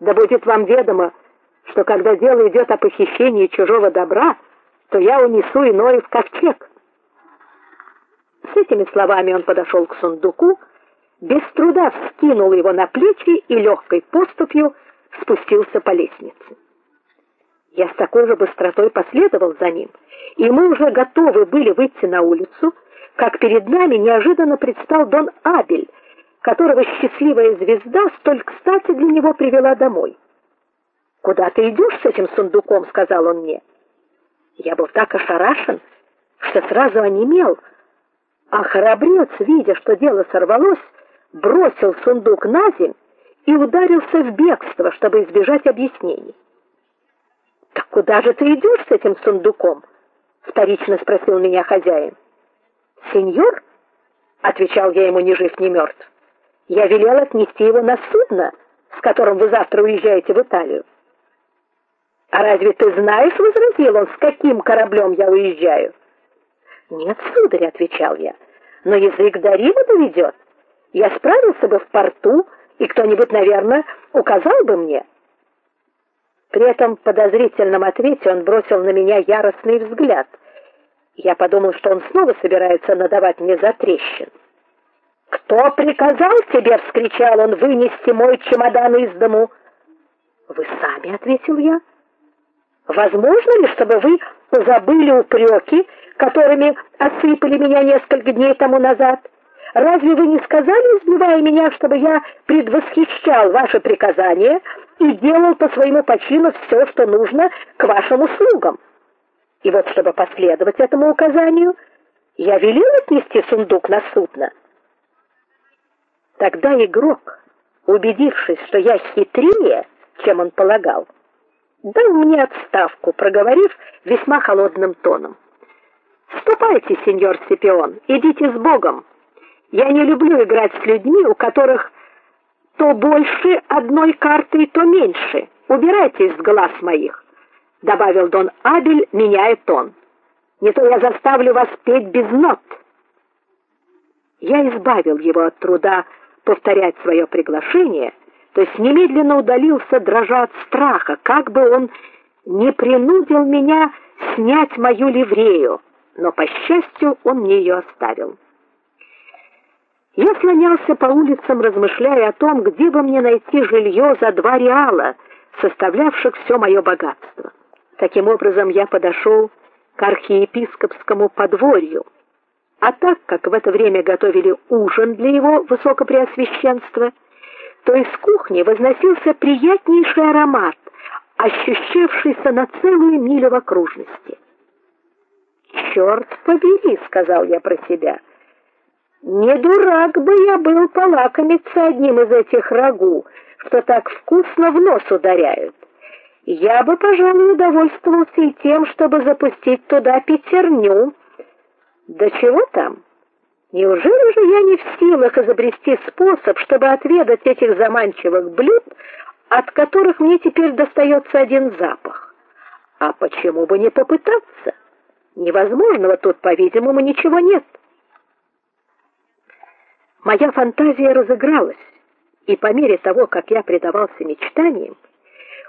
Да будет вам ведомо, что когда дело идет о похищении чужого добра, то я унесу иное в ковчег. С этими словами он подошел к сундуку, без труда вскинул его на плечи и легкой поступью спустился по лестнице. Я с такой же быстротой последовал за ним, и мы уже готовы были выйти на улицу, как перед нами неожиданно предстал Дон Абель, которого счастливая звезда столь кстати для него привела домой. "Куда ты идешь с этим сундуком?" сказал он мне. Я был так ошарашен, что сразу онемел, а храбрец, видя, что дело сорвалось, бросил сундук на земь и ударился в бегство, чтобы избежать объяснений. Так куда же ты идешь с этим сундуком? вторично спросил меня хозяин. Сеньор, отвечал я ему ни жив ни мертв. Я велел отнести его на судно, с которым вы завтра уезжаете в Италию. А разве ты знаешь, возразил он, с каким кораблем я уезжаю? Нет, сударь, отвечал я. Но язык до Рима доведет. Я справился бы в порту, и кто-нибудь, наверное, указал бы мне. При этом подозрительном ответе он бросил на меня яростный взгляд. Я подумал, что он снова собирается надавать мне за трещин. Кто приказал тебе, вскричал он, вынести мой чемодан из дому? Вы сами, ответил я. Возможно ли, чтобы вы забыли упреки, которыми осыпали меня несколько дней тому назад? Разве вы не сказали, избивая меня, чтобы я предвосхищал ваши приказания и делал по своему почину все, что нужно к вашим услугам? И вот чтобы последовать этому указанию, я велел отнести сундук на судно. Тогда игрок, убедившись, что я хитрее, чем он полагал, дал мне отставку, проговорив весьма холодным тоном: "Ступайте, сеньор Сципион, идите с Богом. Я не люблю играть с людьми, у которых то больше одной карты, то меньше. Убирайтесь с глаз моих", добавил Дон Абель, меняя тон. "Не то я заставлю вас петь без нот". Я избавил его от труда повторять свое приглашение, то есть немедленно удалился, дрожа от страха, как бы он не принудил меня снять мою ливрею, но по счастью, он мне ее оставил. Я слонялся по улицам, размышляя о том, где бы мне найти жилье за два реала, составлявших все мое богатство. Таким образом я подошел к архиепископскому подворью. А так как в это время готовили ужин для его высокопреосвященства, то из кухни возносился приятнейший аромат, ощущавшийся на целую милю в окружности. «Черт побери, сказал я про себя. Не дурак бы я был полакомиться одним из этих рагу, что так вкусно в нос ударяют. Я бы, пожалуй, удовольствовался и тем, чтобы запустить туда пятерню. Да чего там? Неужели же я не в силах изобрести способ, чтобы отведать этих заманчивых блюд, от которых мне теперь достается один запах? А почему бы не попытаться? Невозможного тут, по-видимому, ничего нет. Моя фантазия разыгралась, и по мере того, как я предавался мечтаниям,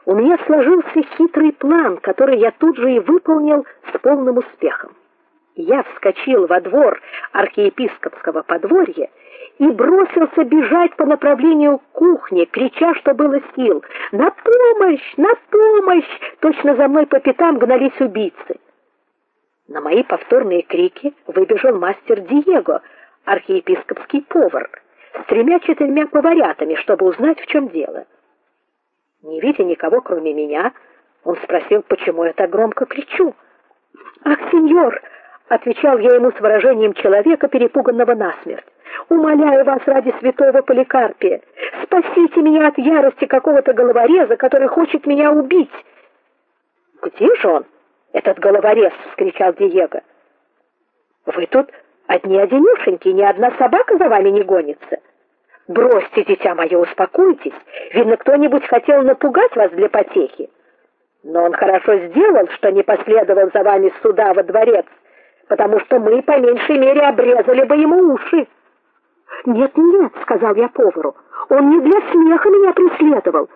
у меня сложился хитрый план, который я тут же и выполнил с полным успехом я вскочил во двор архиепископского подворья и бросился бежать по направлению к кухне, крича, что было сил: "На помощь! На помощь!" Точно за мной по пятам гнались убийцы. На мои повторные крики выбежал мастер Диего, архиепископский повар, с тремя-четырьмя поварятами, чтобы узнать, в чем дело. Не видя никого, кроме меня, он спросил, почему я так громко кричу. "Ах, сеньор!" Отвечал я ему с выражением человека, перепуганного насмерть. Умоляю вас ради святого Поликарпия, спасите меня от ярости какого-то головореза, который хочет меня убить. Где же он, этот головорез, вскричал Диего. Вы тут одни одинешеньки, ни одна собака за вами не гонится. Бросьте, дитя мое, успокойтесь. Видно, кто-нибудь хотел напугать вас для потехи. Но он хорошо сделал, что не последовал за вами сюда во дворец потому что мы по меньшей мере обрезали бы ему уши. Нет, нет, сказал я повару. Он не для смеха меня преследовал.